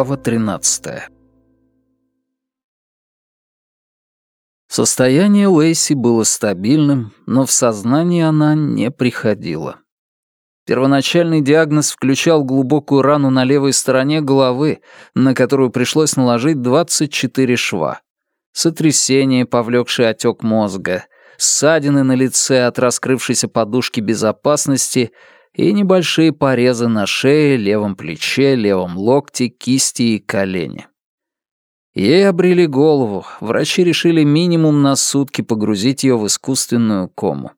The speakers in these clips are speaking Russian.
Глава 13. Состояние Лейси было стабильным, но в сознание она не приходила. Первоначальный диагноз включал глубокую рану на левой стороне головы, на которую пришлось наложить 24 шва. Сотрясение, повлекшее отек мозга, ссадины на лице от раскрывшейся подушки безопасности и небольшие порезы на шее, левом плече, левом локте, кисти и колене. Ей обрели голову, врачи решили минимум на сутки погрузить ее в искусственную кому.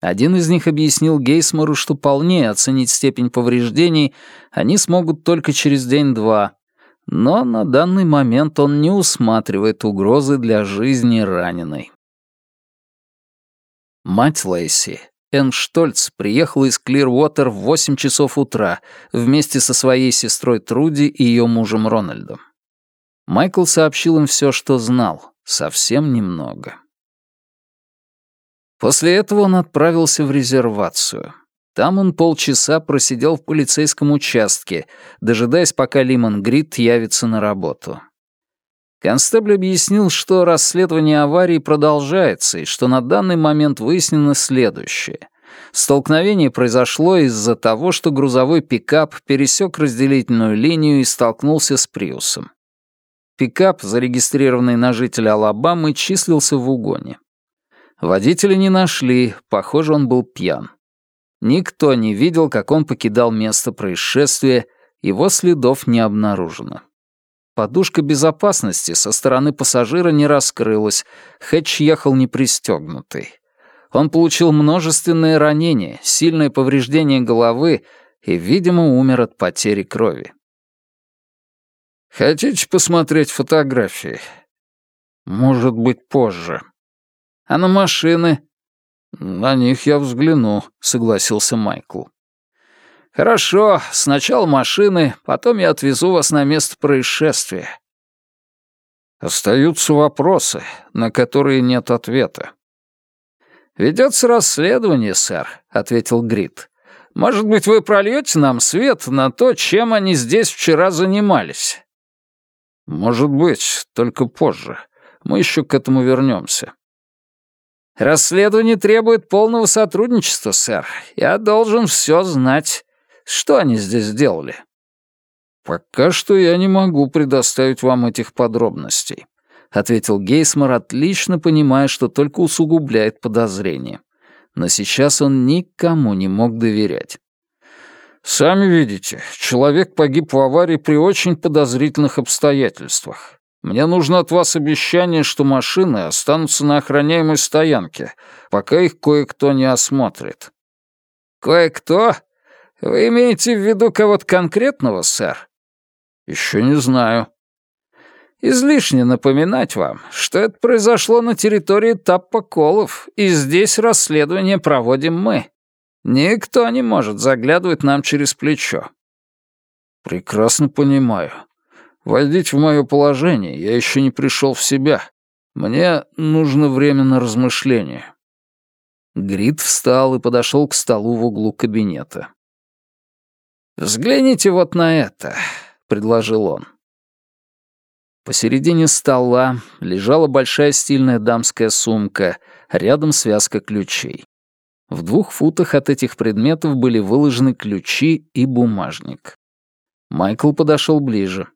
Один из них объяснил Гейсмору, что полнее оценить степень повреждений они смогут только через день-два, но на данный момент он не усматривает угрозы для жизни раненой. Мать Лейси, Энн Штольц, приехала из Клирвотер в 8 часов утра вместе со своей сестрой Труди и ее мужем Рональдом. Майкл сообщил им все, что знал, совсем немного. После этого он отправился в резервацию. Там он полчаса просидел в полицейском участке, дожидаясь, пока Лимон Грит явится на работу. Констебль объяснил, что расследование аварии продолжается и что на данный момент выяснено следующее. Столкновение произошло из-за того, что грузовой пикап пересек разделительную линию и столкнулся с Приусом. Пикап, зарегистрированный на жителя Алабамы, числился в угоне. Водителя не нашли, похоже, он был пьян. Никто не видел, как он покидал место происшествия, его следов не обнаружено. Подушка безопасности со стороны пассажира не раскрылась, Хэтч ехал непристегнутый. Он получил множественные ранения, сильное повреждение головы и, видимо, умер от потери крови. Хотите посмотреть фотографии? Может быть, позже. А на машины? На них я взгляну, согласился Майкл. Хорошо, сначала машины, потом я отвезу вас на место происшествия. Остаются вопросы, на которые нет ответа. «Ведется расследование, сэр», — ответил Грит. «Может быть, вы прольете нам свет на то, чем они здесь вчера занимались?» «Может быть, только позже. Мы еще к этому вернемся». «Расследование требует полного сотрудничества, сэр. Я должен все знать. Что они здесь сделали?» «Пока что я не могу предоставить вам этих подробностей», — ответил Гейсмор, отлично понимая, что только усугубляет подозрение. Но сейчас он никому не мог доверять. «Сами видите, человек погиб в аварии при очень подозрительных обстоятельствах. Мне нужно от вас обещание, что машины останутся на охраняемой стоянке, пока их кое-кто не осмотрит». «Кое-кто? Вы имеете в виду кого-то конкретного, сэр?» «Еще не знаю». «Излишне напоминать вам, что это произошло на территории Таппоколов, и здесь расследование проводим мы». Никто не может заглядывать нам через плечо. Прекрасно понимаю. Войдите в мое положение, я еще не пришел в себя. Мне нужно время на размышление. Грит встал и подошел к столу в углу кабинета. «Взгляните вот на это», — предложил он. Посередине стола лежала большая стильная дамская сумка, рядом связка ключей. В двух футах от этих предметов были выложены ключи и бумажник. Майкл подошел ближе.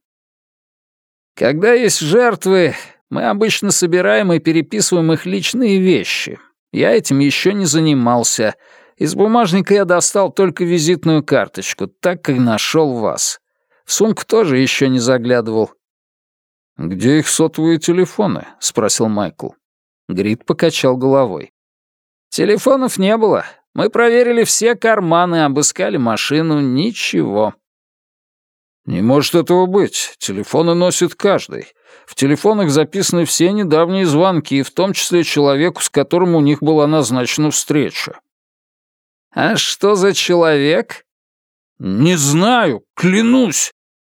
«Когда есть жертвы, мы обычно собираем и переписываем их личные вещи. Я этим еще не занимался. Из бумажника я достал только визитную карточку, так как нашел вас. В сумку тоже еще не заглядывал». «Где их сотовые телефоны?» — спросил Майкл. Грит покачал головой. Телефонов не было. Мы проверили все карманы, обыскали машину. Ничего. Не может этого быть. Телефоны носит каждый. В телефонах записаны все недавние звонки, в том числе человеку, с которым у них была назначена встреча. А что за человек? Не знаю, клянусь.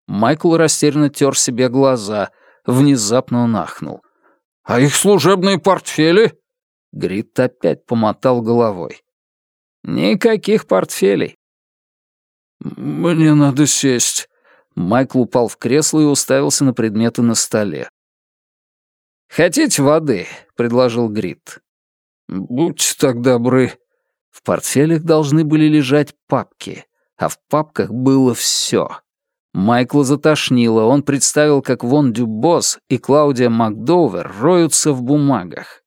Майкл растерянно тер себе глаза. Внезапно он ахнул. А их служебные портфели? Грит опять помотал головой. «Никаких портфелей». «Мне надо сесть. Майкл упал в кресло и уставился на предметы на столе. «Хотите воды?» — предложил Грит. «Будьте так добры». В портфелях должны были лежать папки, а в папках было все. Майкла затошнило, он представил, как Вон Дюбос и Клаудия Макдовер роются в бумагах.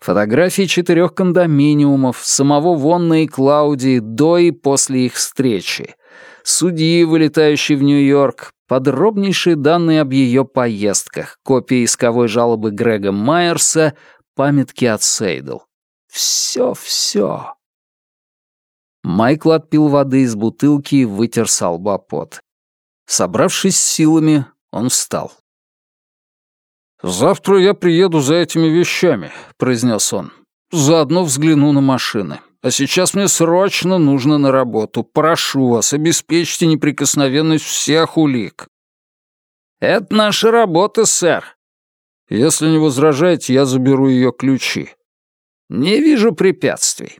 Фотографии четырех кондоминиумов, самого Вонна и Клаудии до и после их встречи, судьи, вылетающие в Нью-Йорк, подробнейшие данные об ее поездках, копии исковой жалобы Грега Майерса, памятки от Сейдл. Все, все. Майкл отпил воды из бутылки и вытер с лба пот. Собравшись с силами, он встал. «Завтра я приеду за этими вещами», — произнес он. «Заодно взгляну на машины. А сейчас мне срочно нужно на работу. Прошу вас, обеспечьте неприкосновенность всех улик». «Это наша работа, сэр». «Если не возражаете, я заберу ее ключи». «Не вижу препятствий».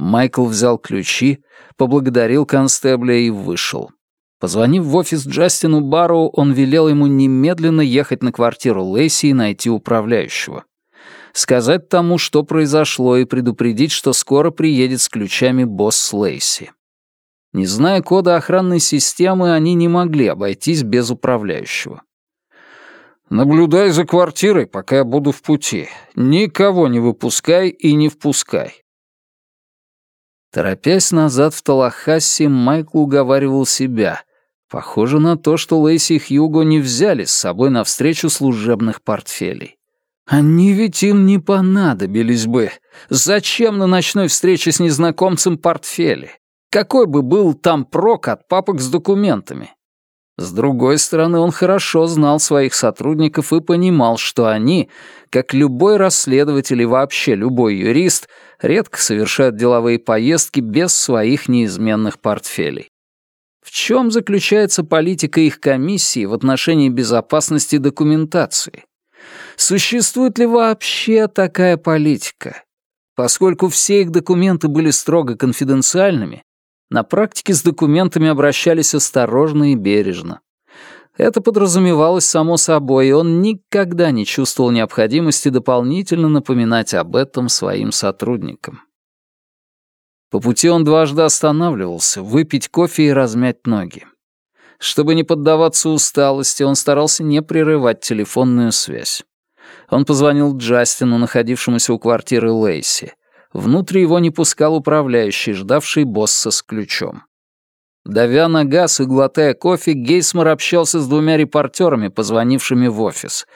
Майкл взял ключи, поблагодарил констебля и вышел. Позвонив в офис Джастину Барроу, он велел ему немедленно ехать на квартиру Лейси и найти управляющего. Сказать тому, что произошло, и предупредить, что скоро приедет с ключами босс Лейси. Не зная кода охранной системы, они не могли обойтись без управляющего. «Наблюдай за квартирой, пока я буду в пути. Никого не выпускай и не впускай. Торопясь назад в Талахасси, Майкл уговаривал себя. Похоже на то, что Лейси и Хьюго не взяли с собой навстречу служебных портфелей. Они ведь им не понадобились бы. Зачем на ночной встрече с незнакомцем портфели? Какой бы был там прок от папок с документами? С другой стороны, он хорошо знал своих сотрудников и понимал, что они, как любой расследователь и вообще любой юрист, редко совершают деловые поездки без своих неизменных портфелей. В чем заключается политика их комиссии в отношении безопасности документации? Существует ли вообще такая политика? Поскольку все их документы были строго конфиденциальными, на практике с документами обращались осторожно и бережно. Это подразумевалось само собой, и он никогда не чувствовал необходимости дополнительно напоминать об этом своим сотрудникам. По пути он дважды останавливался, выпить кофе и размять ноги. Чтобы не поддаваться усталости, он старался не прерывать телефонную связь. Он позвонил Джастину, находившемуся у квартиры Лейси. Внутрь его не пускал управляющий, ждавший босса с ключом. Давя на газ и глотая кофе, Гейсмор общался с двумя репортерами, позвонившими в офис.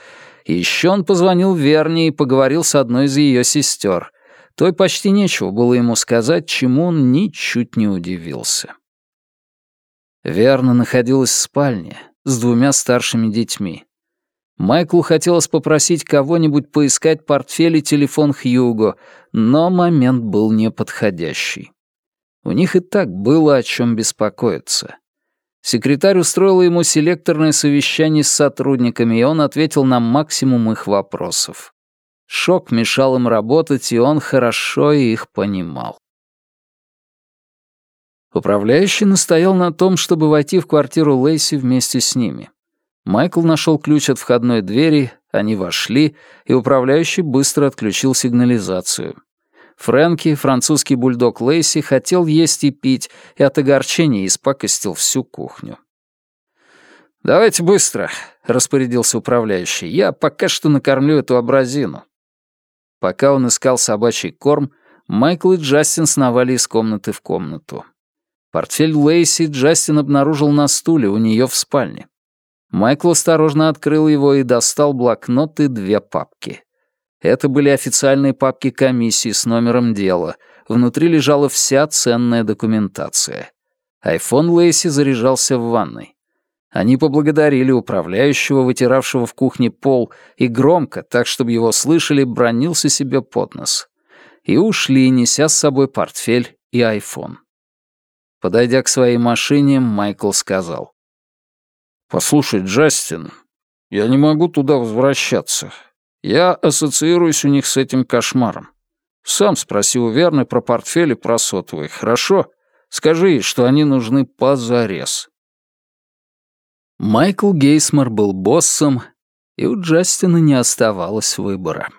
Еще он позвонил Верне и поговорил с одной из ее сестер. Той почти нечего было ему сказать, чему он ничуть не удивился. Верна находилась в спальне с двумя старшими детьми. Майклу хотелось попросить кого-нибудь поискать портфель и телефон Хьюго, но момент был неподходящий. У них и так было о чем беспокоиться. Секретарь устроила ему селекторное совещание с сотрудниками, и он ответил на максимум их вопросов. Шок мешал им работать, и он хорошо их понимал. Управляющий настоял на том, чтобы войти в квартиру Лейси вместе с ними. Майкл нашел ключ от входной двери, они вошли, и управляющий быстро отключил сигнализацию. Фрэнки, французский бульдог Лейси, хотел есть и пить, и от огорчения испакостил всю кухню. «Давайте быстро», — распорядился управляющий. «Я пока что накормлю эту абразину». Пока он искал собачий корм, Майкл и Джастин сновали из комнаты в комнату. Портфель Лейси Джастин обнаружил на стуле у нее в спальне. Майкл осторожно открыл его и достал блокнот и две папки. Это были официальные папки комиссии с номером дела. Внутри лежала вся ценная документация. Айфон Лейси заряжался в ванной. Они поблагодарили управляющего, вытиравшего в кухне пол, и громко, так чтобы его слышали, бронился себе под нос. И ушли, неся с собой портфель и айфон. Подойдя к своей машине, Майкл сказал. «Послушай, Джастин, я не могу туда возвращаться. Я ассоциируюсь у них с этим кошмаром. Сам спроси у Верны про портфель и про сотовый, хорошо? Скажи ей, что они нужны позарез». Майкл Гейсмор был боссом, и у Джастина не оставалось выбора.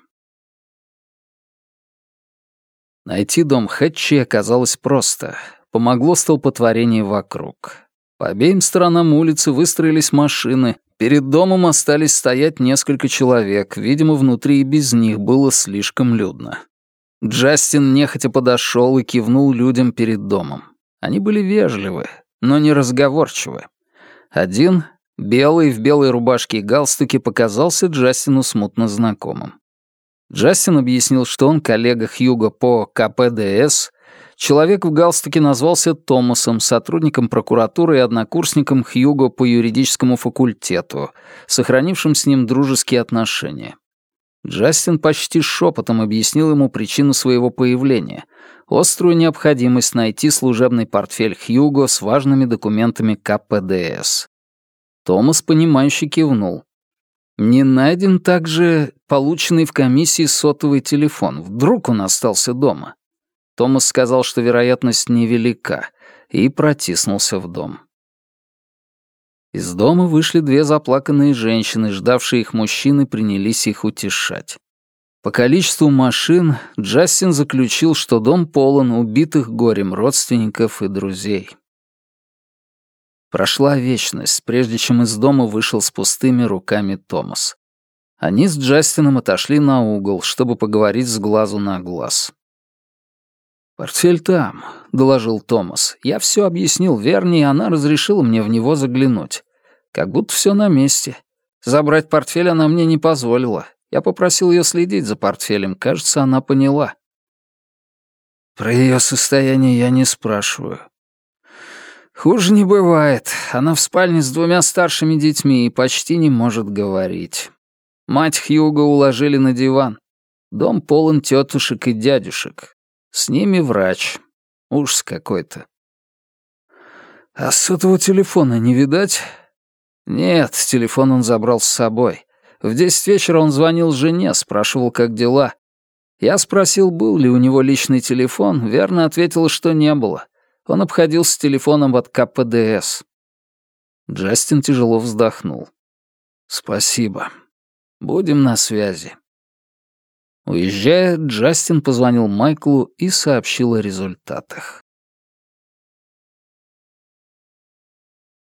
Найти дом Хэтчи оказалось просто. Помогло столпотворение вокруг. По обеим сторонам улицы выстроились машины. Перед домом остались стоять несколько человек. Видимо, внутри и без них было слишком людно. Джастин нехотя подошел и кивнул людям перед домом. Они были вежливы, но не разговорчивы. Один, белый в белой рубашке и галстуке, показался Джастину смутно знакомым. Джастин объяснил, что он коллега Хьюго по КПДС. Человек в галстуке назвался Томасом, сотрудником прокуратуры и однокурсником Хьюго по юридическому факультету, сохранившим с ним дружеские отношения. Джастин почти шепотом объяснил ему причину своего появления — острую необходимость найти служебный портфель Хьюго с важными документами КПДС. Томас, понимающе кивнул. Не найден также полученный в комиссии сотовый телефон. Вдруг он остался дома. Томас сказал, что вероятность невелика, и протиснулся в дом. Из дома вышли две заплаканные женщины, ждавшие их мужчины, принялись их утешать. По количеству машин Джастин заключил, что дом полон убитых горем родственников и друзей. Прошла вечность, прежде чем из дома вышел с пустыми руками Томас. Они с Джастином отошли на угол, чтобы поговорить с глазу на глаз. «Портфель там», — доложил Томас. «Я все объяснил Верни, и она разрешила мне в него заглянуть. Как будто все на месте. Забрать портфель она мне не позволила. Я попросил ее следить за портфелем. Кажется, она поняла». «Про ее состояние я не спрашиваю. Хуже не бывает. Она в спальне с двумя старшими детьми и почти не может говорить. Мать Хьюга уложили на диван. Дом полон тетушек и дядюшек. С ними врач. Ужас какой-то. А сотового телефона не видать? Нет, телефон он забрал с собой. В десять вечера он звонил жене, спрашивал, как дела. Я спросил, был ли у него личный телефон, верно ответила, что не было. Он обходился телефоном от КПДС. Джастин тяжело вздохнул. «Спасибо. Будем на связи». Уезжая, Джастин позвонил Майклу и сообщил о результатах.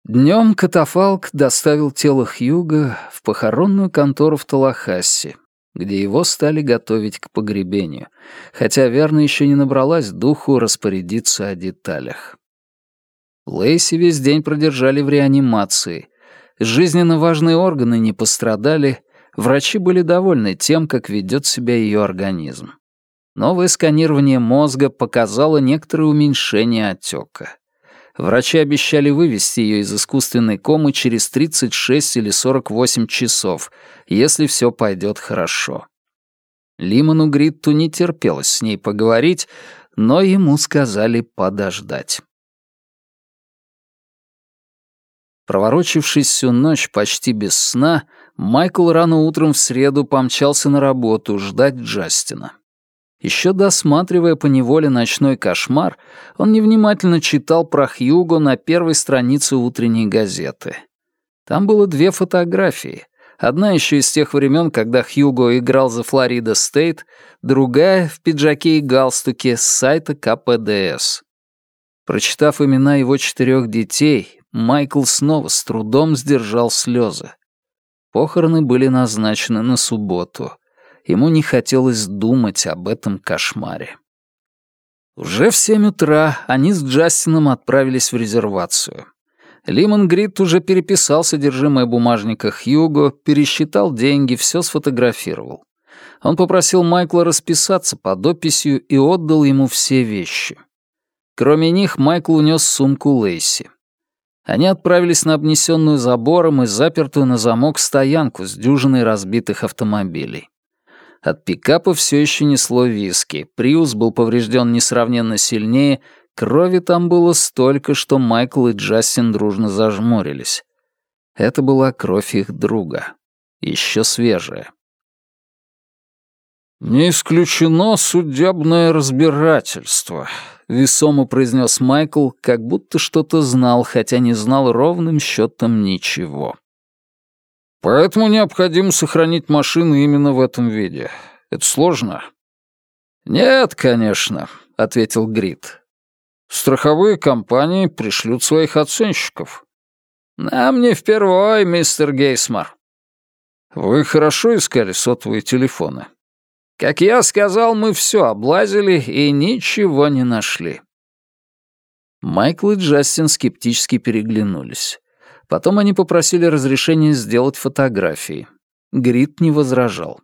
Днем катафалк доставил тело Хьюга в похоронную контору в Талахассе, где его стали готовить к погребению, хотя верно еще не набралась духу распорядиться о деталях. Лейси весь день продержали в реанимации. Жизненно важные органы не пострадали, врачи были довольны тем, как ведет себя ее организм. Новое сканирование мозга показало некоторое уменьшение отека. Врачи обещали вывести ее из искусственной комы через 36 или 48 часов, если все пойдет хорошо. Лиману Гритту не терпелось с ней поговорить, но ему сказали подождать. Проворочившись всю ночь почти без сна, Майкл рано утром в среду помчался на работу ждать Джастина. Еще досматривая по неволе ночной кошмар, он невнимательно читал про Хьюго на первой странице утренней газеты. Там было две фотографии. Одна еще из тех времен, когда Хьюго играл за Флорида Стейт, другая в пиджаке и галстуке с сайта КПДС. Прочитав имена его четырех детей, Майкл снова с трудом сдержал слезы. Похороны были назначены на субботу — ему не хотелось думать об этом кошмаре. Уже в семь утра они с Джастином отправились в резервацию. Лимон Грит уже переписал содержимое бумажника Хьюго, пересчитал деньги, все сфотографировал. Он попросил Майкла расписаться под описью и отдал ему все вещи. Кроме них, Майкл унес сумку Лейси. Они отправились на обнесенную забором и запертую на замок стоянку с дюжиной разбитых автомобилей. От пикапа все еще несло виски. Приус был поврежден несравненно сильнее, крови там было столько, что Майкл и Джастин дружно зажмурились. Это была кровь их друга. Еще свежая. «Не исключено судебное разбирательство. — весомо произнес Майкл, как будто что-то знал, хотя не знал ровным счетом ничего. «Поэтому необходимо сохранить машину именно в этом виде. Это сложно?» «Нет, конечно», — ответил Грит. «Страховые компании пришлют своих оценщиков». «Нам не впервой, мистер Гейсмар». «Вы хорошо искали сотовые телефоны?» Как я сказал, мы все облазили и ничего не нашли. Майкл и Джастин скептически переглянулись. Потом они попросили разрешения сделать фотографии. Грит не возражал.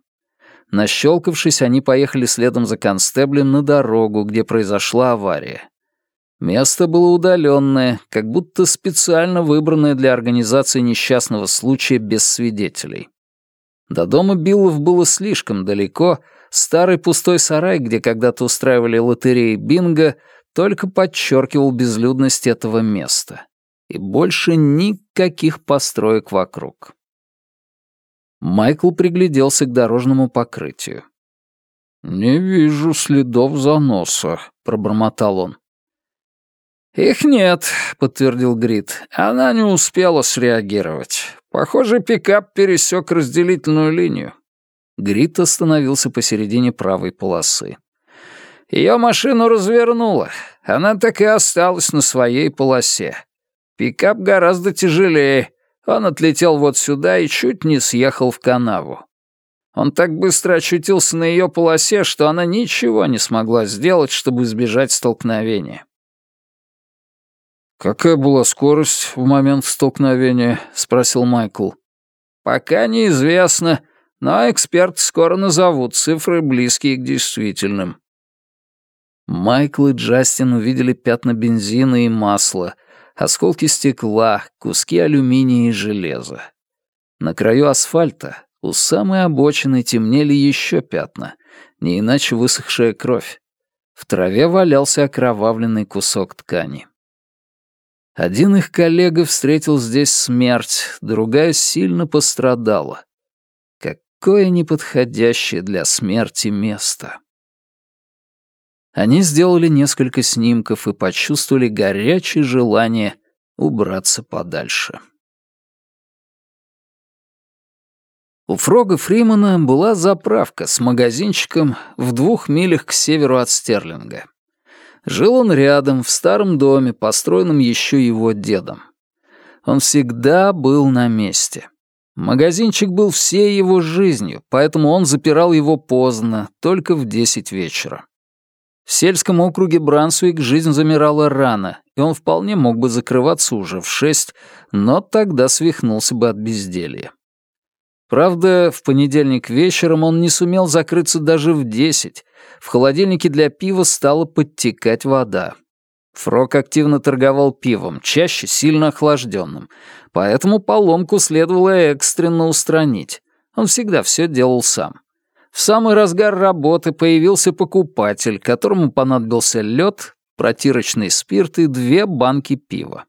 Нащелкавшись, они поехали следом за констеблем на дорогу, где произошла авария. Место было удаленное, как будто специально выбранное для организации несчастного случая без свидетелей. До дома Биллов было слишком далеко, Старый пустой сарай, где когда-то устраивали лотереи бинго, только подчеркивал безлюдность этого места. И больше никаких построек вокруг. Майкл пригляделся к дорожному покрытию. «Не вижу следов заноса», — пробормотал он. «Их нет», — подтвердил Грит. «Она не успела среагировать. Похоже, пикап пересек разделительную линию. Грит остановился посередине правой полосы. Ее машину развернуло. Она так и осталась на своей полосе. Пикап гораздо тяжелее. Он отлетел вот сюда и чуть не съехал в канаву. Он так быстро очутился на ее полосе, что она ничего не смогла сделать, чтобы избежать столкновения. «Какая была скорость в момент столкновения?» — спросил Майкл. «Пока неизвестно но эксперты скоро назовут цифры, близкие к действительным. Майкл и Джастин увидели пятна бензина и масла, осколки стекла, куски алюминия и железа. На краю асфальта, у самой обочины, темнели еще пятна, не иначе высохшая кровь. В траве валялся окровавленный кусок ткани. Один их коллега встретил здесь смерть, другая сильно пострадала какое неподходящее для смерти место. Они сделали несколько снимков и почувствовали горячее желание убраться подальше. У Фрога Фримана была заправка с магазинчиком в двух милях к северу от Стерлинга. Жил он рядом, в старом доме, построенном еще его дедом. Он всегда был на месте. Магазинчик был всей его жизнью, поэтому он запирал его поздно, только в десять вечера. В сельском округе Брансуик жизнь замирала рано, и он вполне мог бы закрываться уже в шесть, но тогда свихнулся бы от безделья. Правда, в понедельник вечером он не сумел закрыться даже в десять. В холодильнике для пива стала подтекать вода. Фрок активно торговал пивом, чаще сильно охлажденным, поэтому поломку следовало экстренно устранить. Он всегда все делал сам. В самый разгар работы появился покупатель, которому понадобился лед, протирочный спирт и две банки пива.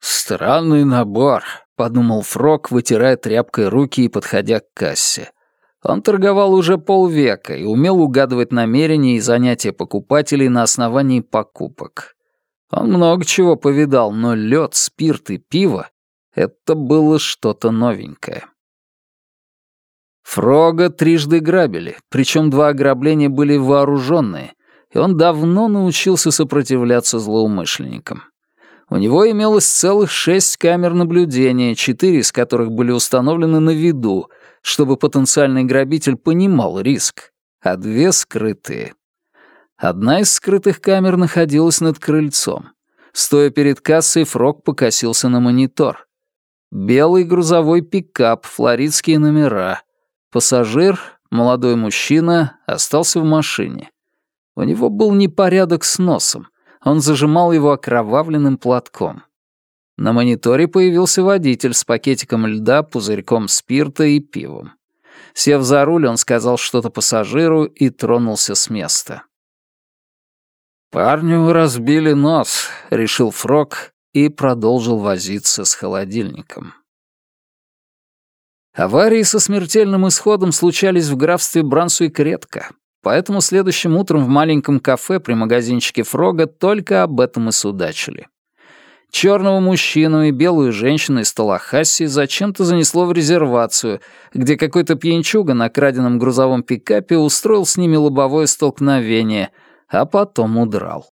«Странный набор», — подумал Фрок, вытирая тряпкой руки и подходя к кассе. Он торговал уже полвека и умел угадывать намерения и занятия покупателей на основании покупок. Он много чего повидал, но лед, спирт и пиво — это было что-то новенькое. Фрога трижды грабили, причем два ограбления были вооруженные, и он давно научился сопротивляться злоумышленникам. У него имелось целых шесть камер наблюдения, четыре из которых были установлены на виду — чтобы потенциальный грабитель понимал риск, а две скрытые. Одна из скрытых камер находилась над крыльцом. Стоя перед кассой, Фрог покосился на монитор. Белый грузовой пикап, флоридские номера. Пассажир, молодой мужчина, остался в машине. У него был непорядок с носом. Он зажимал его окровавленным платком. На мониторе появился водитель с пакетиком льда, пузырьком спирта и пивом. Сев за руль, он сказал что-то пассажиру и тронулся с места. «Парню разбили нос», — решил Фрог и продолжил возиться с холодильником. Аварии со смертельным исходом случались в графстве Брансуик редко. поэтому следующим утром в маленьком кафе при магазинчике Фрога только об этом и судачили. Черного мужчину и белую женщину из Талахасси зачем-то занесло в резервацию, где какой-то пьянчуга на краденом грузовом пикапе устроил с ними лобовое столкновение, а потом удрал.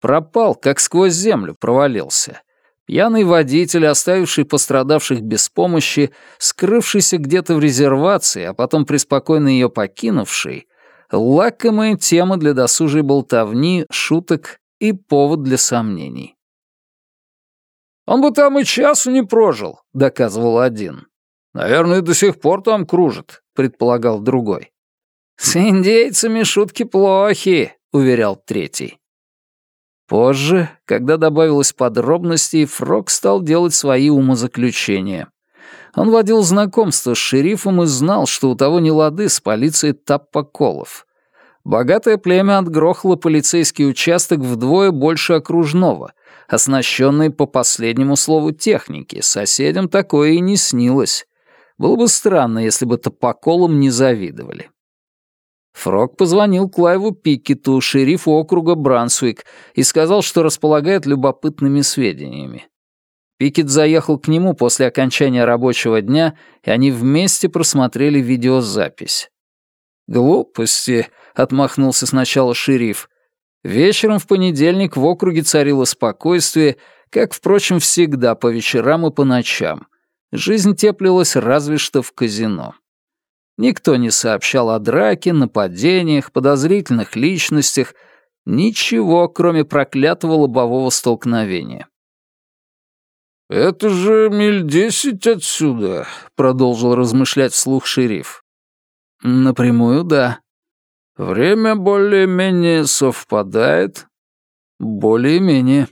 Пропал, как сквозь землю провалился. Пьяный водитель, оставивший пострадавших без помощи, скрывшийся где-то в резервации, а потом преспокойно ее покинувший, лакомая тема для досужей болтовни, шуток и повод для сомнений. «Он бы там и часу не прожил», — доказывал один. «Наверное, до сих пор там кружит», — предполагал другой. «С индейцами шутки плохи», — уверял третий. Позже, когда добавилось подробностей, Фрог стал делать свои умозаключения. Он водил знакомство с шерифом и знал, что у того не лады с полицией Таппоколов. Богатое племя отгрохало полицейский участок вдвое больше окружного, оснащенный по последнему слову техники. Соседям такое и не снилось. Было бы странно, если бы Таппоколам не завидовали. Фрог позвонил Клайву Пикету, шерифу округа Брансуик, и сказал, что располагает любопытными сведениями. Пикет заехал к нему после окончания рабочего дня, и они вместе просмотрели видеозапись. «Глупости», — отмахнулся сначала шериф. Вечером в понедельник в округе царило спокойствие, как, впрочем, всегда по вечерам и по ночам. Жизнь теплилась разве что в казино. Никто не сообщал о драке, нападениях, подозрительных личностях, ничего, кроме проклятого лобового столкновения. «Это же миль десять отсюда», — продолжил размышлять вслух шериф. «Напрямую, да». «Время более-менее совпадает?» «Более-менее».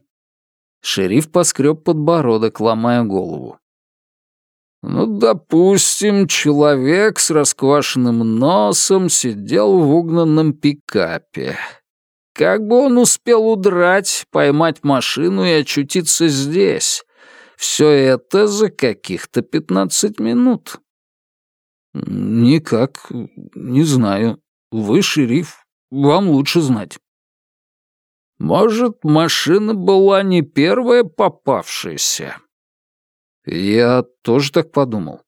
Шериф поскреб подбородок, ломая голову. Ну, допустим, человек с расквашенным носом сидел в угнанном пикапе. Как бы он успел удрать, поймать машину и очутиться здесь? Все это за каких-то пятнадцать минут. Никак, не знаю. Вы шериф, вам лучше знать. Может, машина была не первая попавшаяся? Я тоже так подумал.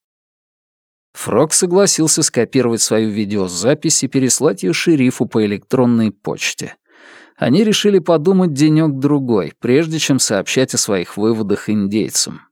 Фрог согласился скопировать свою видеозапись и переслать ее шерифу по электронной почте. Они решили подумать денек-другой, прежде чем сообщать о своих выводах индейцам.